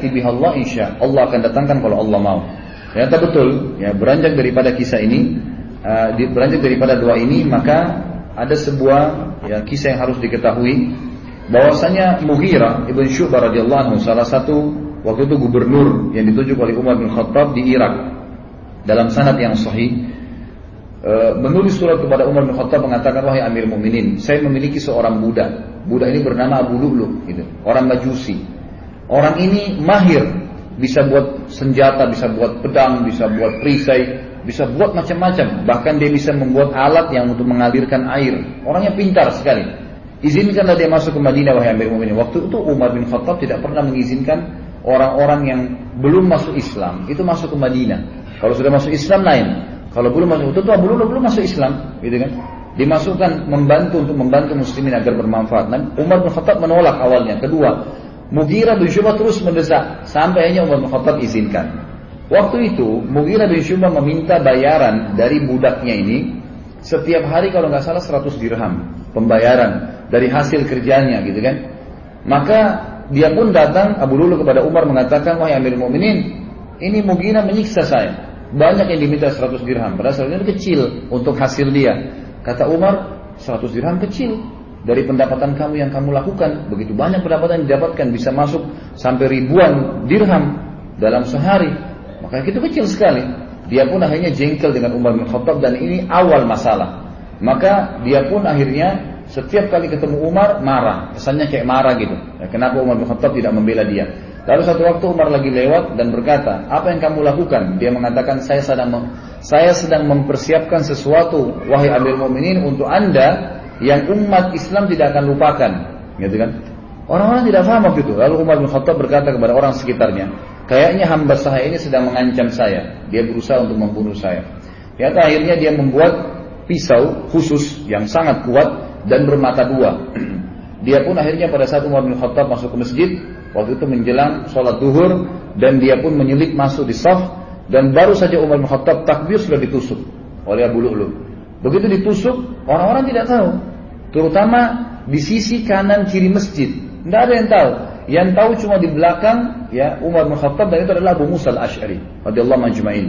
ya'ti bihallah insya Allah akan datangkan kalau Allah mau. Ternyata betul, ya beranjak daripada kisah ini, uh, beranjak daripada doa ini, maka ada sebuah ya, kisah yang harus diketahui. Bahwasanya Mughirah ibn Syu'bah radhiyallahu anhu salah satu waktu itu gubernur yang ditunjuk oleh Umar bin Khattab di Irak dalam sanad yang sahih e, menulis surat kepada Umar bin Khattab mengatakan wahai Amir Mukminin saya memiliki seorang budak. Budak ini bernama Abu Lu'lu gitu. Orang Majusi orang ini mahir bisa buat senjata bisa buat pedang bisa buat perisai bisa buat macam-macam bahkan dia bisa membuat alat yang untuk mengalirkan air orangnya pintar sekali Izinkanlah dia masuk ke Madinah wahai Amir Mu'minin. Waktu itu Umar bin Khattab tidak pernah mengizinkan orang-orang yang belum masuk Islam itu masuk ke Madinah. Kalau sudah masuk Islam lain. Kalau belum masuk itu belum belum masuk Islam, gitu kan? Dimasukkan membantu untuk membantu muslimin agar bermanfaat. Dan Umar bin Khattab menolak awalnya. Kedua, Mughirah bin Syubah terus mendesak sampai akhirnya Umar bin Khattab izinkan. Waktu itu Mughirah bin Syubah meminta bayaran dari budaknya ini setiap hari kalau nggak salah 100 dirham pembayaran dari hasil kerjanya gitu kan. Maka dia pun datang Abu Lulu kepada Umar mengatakan, "Wahai Amir Mu'minin, ini Mughina menyiksa saya. Banyak yang diminta 100 dirham, padahal itu kecil untuk hasil dia." Kata Umar, "100 dirham kecil dari pendapatan kamu yang kamu lakukan. Begitu banyak pendapatan yang didapatkan bisa masuk sampai ribuan dirham dalam sehari. Maka itu kecil sekali." Dia pun akhirnya jengkel dengan Umar bin Khattab dan ini awal masalah. Maka dia pun akhirnya setiap kali ketemu Umar marah, kesannya kayak marah gitu. Ya, kenapa Umar bin Khattab tidak membela dia? Lalu satu waktu Umar lagi lewat dan berkata, apa yang kamu lakukan? Dia mengatakan, saya sedang saya sedang mempersiapkan sesuatu, wahai Amir Mu'minin untuk anda yang umat Islam tidak akan lupakan, gitu kan? Orang-orang tidak paham waktu itu. Lalu Umar bin Khattab berkata kepada orang sekitarnya, kayaknya hamba saya ini sedang mengancam saya. Dia berusaha untuk membunuh saya. Ternyata akhirnya dia membuat pisau khusus yang sangat kuat dan bermata dua. Dia pun akhirnya pada saat Umar bin Khattab masuk ke masjid, waktu itu menjelang sholat duhur, dan dia pun menyelip masuk di saf, dan baru saja Umar bin Khattab takbir sudah ditusuk oleh Abu Lu'lu. Begitu ditusuk, orang-orang tidak tahu. Terutama di sisi kanan kiri masjid. Tidak ada yang tahu. Yang tahu cuma di belakang ya Umar bin Khattab dan itu adalah Abu Musa al-Ash'ari radhiyallahu majma'in.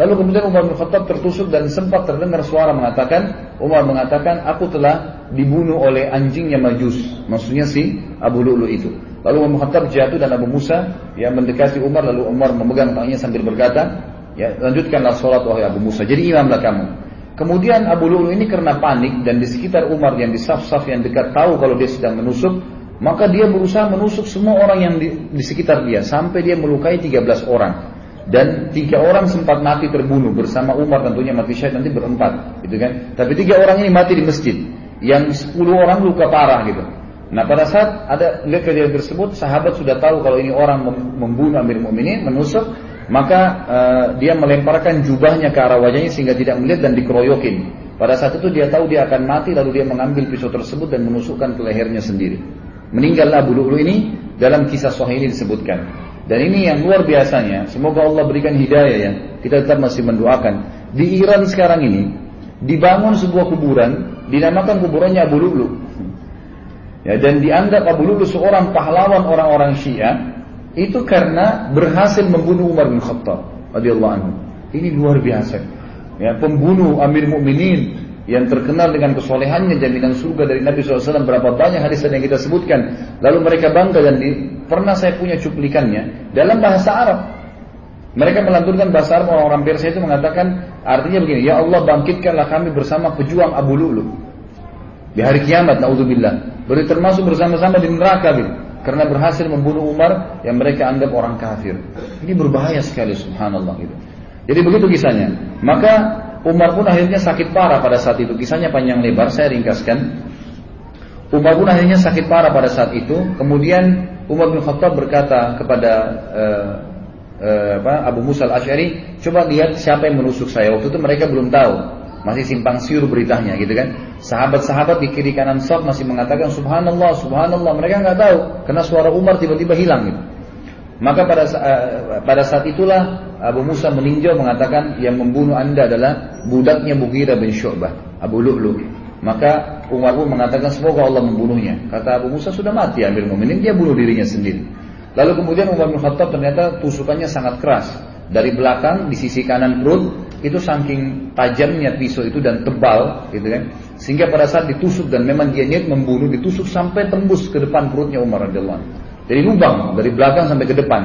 Lalu kemudian Umar bin Khattab tertusuk dan sempat terdengar suara mengatakan, Umar mengatakan, aku telah dibunuh oleh anjingnya Majus. Maksudnya si Abu Lu'lu itu. Lalu Umar bin Khattab jatuh dan Abu Musa ya mendekati Umar lalu Umar memegang tangannya sambil berkata, ya lanjutkanlah sholat wahai Abu Musa. Jadi imamlah kamu. Kemudian Abu Lu'lu ini karena panik dan di sekitar Umar yang di saf-saf yang dekat tahu kalau dia sedang menusuk, maka dia berusaha menusuk semua orang yang di, di sekitar dia sampai dia melukai 13 orang. Dan tiga orang sempat mati terbunuh bersama Umar tentunya mati syahid nanti berempat gitu kan? Tapi tiga orang ini mati di masjid. Yang sepuluh orang luka parah gitu. Nah pada saat ada lihat kejadian tersebut sahabat sudah tahu kalau ini orang membunuh Amir Mu'minin menusuk maka uh, dia melemparkan jubahnya ke arah wajahnya sehingga tidak melihat dan dikeroyokin pada saat itu dia tahu dia akan mati lalu dia mengambil pisau tersebut dan menusukkan ke lehernya sendiri meninggallah Abu Lu'lu ini dalam kisah sahih ini disebutkan dan ini yang luar biasanya. Semoga Allah berikan hidayah ya. Kita tetap masih mendoakan. Di Iran sekarang ini dibangun sebuah kuburan, dinamakan kuburannya Abu Lulu. Ya, dan dianggap Abu Lulu seorang pahlawan orang-orang Syiah itu karena berhasil membunuh Umar bin Khattab radhiyallahu anhu. Ini luar biasa. Ya, pembunuh Amir Mukminin yang terkenal dengan kesolehannya jaminan surga dari Nabi SAW berapa banyak hadis yang kita sebutkan. Lalu mereka bangga dan di, pernah saya punya cuplikannya dalam bahasa Arab. Mereka melanturkan bahasa Arab orang-orang Persia itu mengatakan artinya begini ya Allah bangkitkanlah kami bersama pejuang Abu Lulu. Di hari kiamat naudzubillah. Berarti termasuk bersama-sama di neraka gitu karena berhasil membunuh Umar yang mereka anggap orang kafir ini berbahaya sekali subhanallah gitu jadi begitu kisahnya maka Umar pun akhirnya sakit parah pada saat itu. Kisahnya panjang lebar, saya ringkaskan. Umar pun akhirnya sakit parah pada saat itu. Kemudian Umar bin Khattab berkata kepada uh, uh, apa, Abu Musa al-Ash'ari, coba lihat siapa yang menusuk saya. Waktu itu mereka belum tahu. Masih simpang siur beritanya gitu kan. Sahabat-sahabat di kiri kanan saf masih mengatakan subhanallah, subhanallah. Mereka nggak tahu karena suara Umar tiba-tiba hilang gitu. Maka pada uh, pada saat itulah Abu Musa meninjau mengatakan yang membunuh anda adalah budaknya Mughirah bin Syu'bah, Abu Lu'lu. Maka Umar pun mengatakan semoga Allah membunuhnya. Kata Abu Musa sudah mati Amir Mu'minin, dia bunuh dirinya sendiri. Lalu kemudian Umar bin Khattab ternyata tusukannya sangat keras. Dari belakang di sisi kanan perut itu saking tajamnya pisau itu dan tebal gitu kan. Sehingga pada saat ditusuk dan memang dia niat membunuh ditusuk sampai tembus ke depan perutnya Umar radhiyallahu. Dari lubang dari belakang sampai ke depan.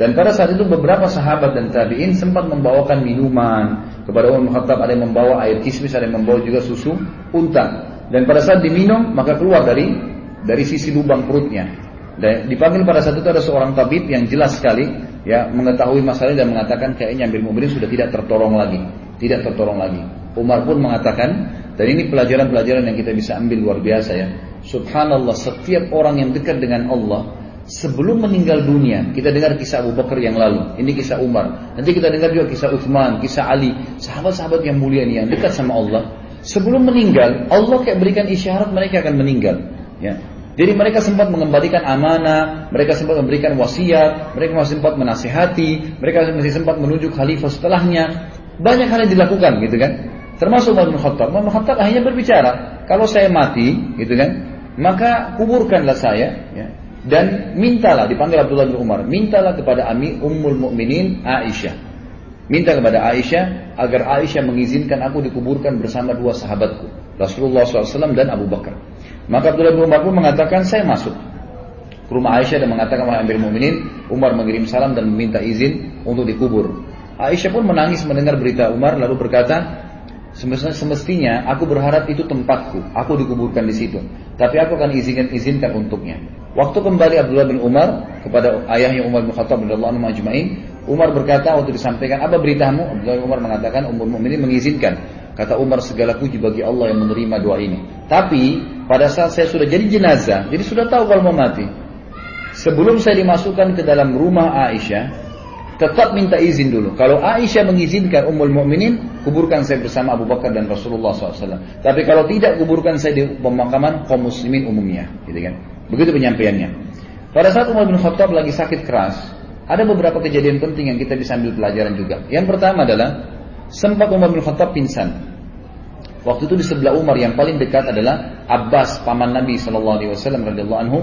Dan pada saat itu beberapa sahabat dan tabi'in sempat membawakan minuman kepada Umar Khattab ada yang membawa air kismis, ada yang membawa juga susu unta. Dan pada saat diminum maka keluar dari dari sisi lubang perutnya. Dan dipanggil pada saat itu ada seorang tabib yang jelas sekali ya mengetahui masalah dan mengatakan kayaknya Amir Mu'minin sudah tidak tertolong lagi, tidak tertolong lagi. Umar pun mengatakan dan ini pelajaran-pelajaran yang kita bisa ambil luar biasa ya. Subhanallah setiap orang yang dekat dengan Allah sebelum meninggal dunia kita dengar kisah Abu Bakar yang lalu ini kisah Umar nanti kita dengar juga kisah Uthman kisah Ali sahabat-sahabat yang mulia ini yang dekat sama Allah sebelum meninggal Allah kayak berikan isyarat mereka akan meninggal ya jadi mereka sempat mengembalikan amanah, mereka sempat memberikan wasiat, mereka masih sempat menasihati, mereka masih sempat menunjuk khalifah setelahnya. Banyak hal yang dilakukan gitu kan. Termasuk Umar bin Khattab. Umar bin Khattab akhirnya berbicara, kalau saya mati gitu kan, maka kuburkanlah saya ya, dan mintalah dipanggil Abdullah bin Umar, mintalah kepada Ami Ummul Mukminin Aisyah. Minta kepada Aisyah agar Aisyah mengizinkan aku dikuburkan bersama dua sahabatku, Rasulullah SAW dan Abu Bakar. Maka Abdullah bin Umar pun mengatakan saya masuk ke rumah Aisyah dan mengatakan wahai Amir Mukminin, Umar mengirim salam dan meminta izin untuk dikubur. Aisyah pun menangis mendengar berita Umar lalu berkata, semestinya aku berharap itu tempatku, aku dikuburkan di situ. Tapi aku akan izinkan izinkan untuknya. Waktu kembali Abdullah bin Umar kepada ayahnya Umar bin Khattab radhiyallahu anhu Umar berkata waktu disampaikan apa beritamu? Abdullah bin Umar mengatakan Ummul Mukminin mengizinkan. Kata Umar segala puji bagi Allah yang menerima doa ini. Tapi pada saat saya sudah jadi jenazah, jadi sudah tahu kalau mau mati. Sebelum saya dimasukkan ke dalam rumah Aisyah, tetap minta izin dulu. Kalau Aisyah mengizinkan Ummul Mukminin, kuburkan saya bersama Abu Bakar dan Rasulullah SAW. Tapi kalau tidak, kuburkan saya di pemakaman kaum muslimin umumnya. Gitu kan? Begitu penyampaiannya. Pada saat Umar bin Khattab lagi sakit keras, ada beberapa kejadian penting yang kita bisa ambil pelajaran juga. Yang pertama adalah sempat Umar bin Khattab pingsan. Waktu itu di sebelah Umar yang paling dekat adalah Abbas paman Nabi Shallallahu Alaihi Wasallam radhiyallahu anhu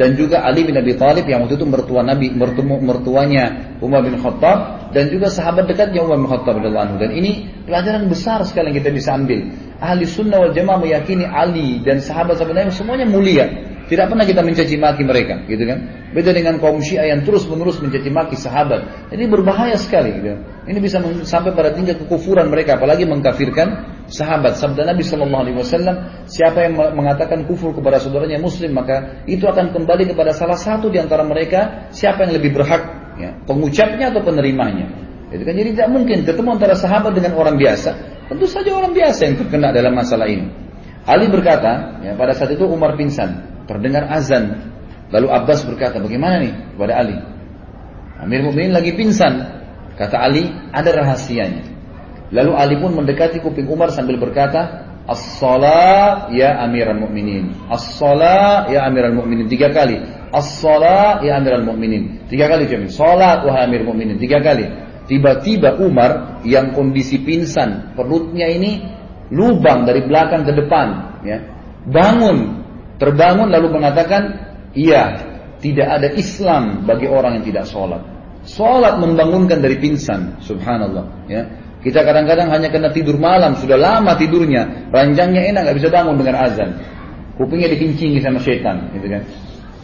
dan juga Ali bin Abi Thalib yang waktu itu mertua Nabi mertemu mertuanya Umar bin Khattab dan juga sahabat dekatnya Umar bin Khattab radhiyallahu anhu dan ini pelajaran besar sekali yang kita bisa ambil. Ahli sunnah wal jamaah meyakini Ali dan sahabat-sahabat semuanya mulia. Tidak pernah kita mencaci maki mereka, gitu kan? Beda dengan kaum Syiah yang terus menerus mencaci maki sahabat. Ini berbahaya sekali, gitu. Ini bisa sampai pada tingkat kekufuran mereka, apalagi mengkafirkan sahabat. Sabda Nabi Shallallahu Alaihi Wasallam, siapa yang mengatakan kufur kepada saudaranya Muslim, maka itu akan kembali kepada salah satu di antara mereka. Siapa yang lebih berhak, ya, pengucapnya atau penerimanya. Itu kan jadi tidak mungkin ketemu antara sahabat dengan orang biasa. Tentu saja orang biasa yang terkena dalam masalah ini. Ali berkata, ya, pada saat itu Umar pingsan terdengar azan. Lalu Abbas berkata, bagaimana nih kepada Ali? Amir Mu'minin lagi pingsan. Kata Ali, ada rahasianya. Lalu Ali pun mendekati kuping Umar sambil berkata, As-salat ya amiral mu'minin. As-salat ya amiral mu'minin. Tiga kali. As-salat ya amiral mu'minin. Tiga kali kami. Salat wahai amir mu'minin. Tiga kali. Tiba-tiba Umar yang kondisi pingsan, perutnya ini lubang dari belakang ke depan, ya. Bangun terbangun lalu mengatakan, iya, tidak ada Islam bagi orang yang tidak sholat. Sholat membangunkan dari pingsan, subhanallah. Ya. Kita kadang-kadang hanya kena tidur malam, sudah lama tidurnya, ranjangnya enak, nggak bisa bangun dengan azan. Kupingnya dikincingi sama setan, gitu kan.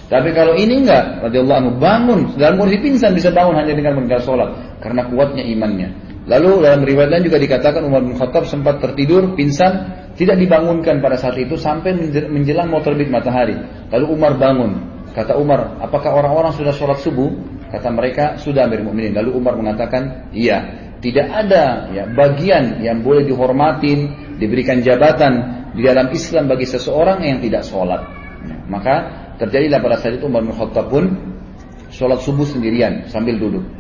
Tapi kalau ini enggak, radhiyallahu anhu bangun dalam kondisi pingsan bisa bangun hanya dengan meninggal sholat karena kuatnya imannya. Lalu dalam riwayat lain juga dikatakan Umar bin Khattab sempat tertidur, pingsan, tidak dibangunkan pada saat itu sampai menjelang mau terbit matahari. Lalu Umar bangun. Kata Umar, apakah orang-orang sudah sholat subuh? Kata mereka, sudah Amir Mu'minin. Lalu Umar mengatakan, iya. Tidak ada ya bagian yang boleh dihormatin, diberikan jabatan di dalam Islam bagi seseorang yang tidak sholat. Ya, maka terjadilah pada saat itu Umar bin Khattab pun sholat subuh sendirian sambil duduk.